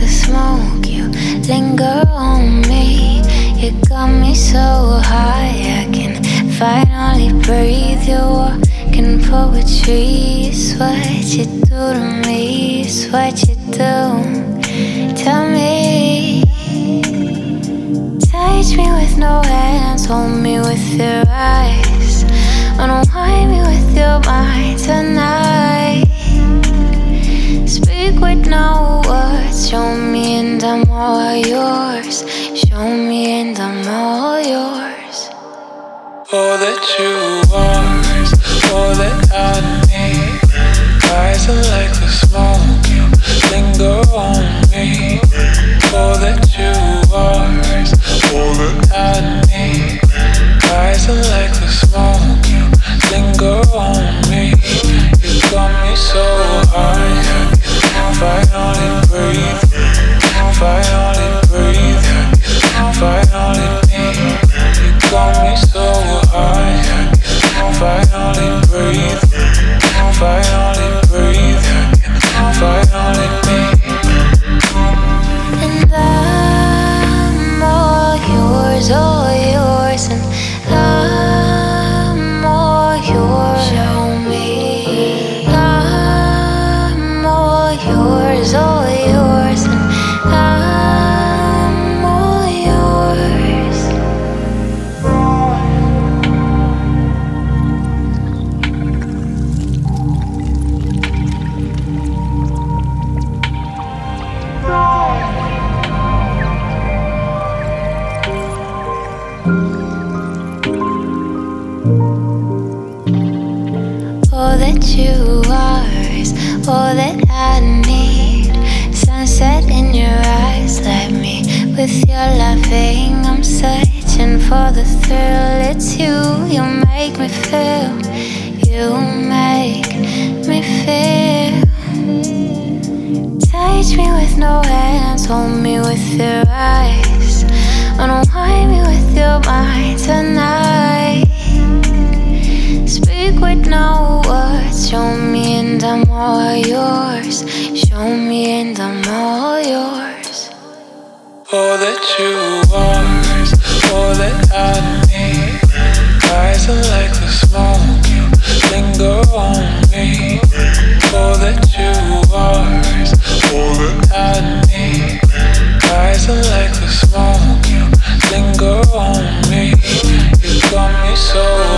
the smoke, you linger on me. You got me so high, I can finally breathe. You're walking poetry. It's what you do to me. It's what you do. Tell me. Touch me with no hands, hold me with your eyes. Unwind me with your mind tonight. All yours. All that you are, all that I need. Rising like the that you are is all that I need. Sunset in your eyes, light me with your loving. I'm searching for the thrill. It's you, you make me feel. You make me feel. Touch me with no hands, hold me with your eyes. All yours. Show me and I'm all yours. All that you are, all that I need. Rising like the smoke, you linger on me. All that you are, all that I need. Rising like the smoke, you linger on me. You got me so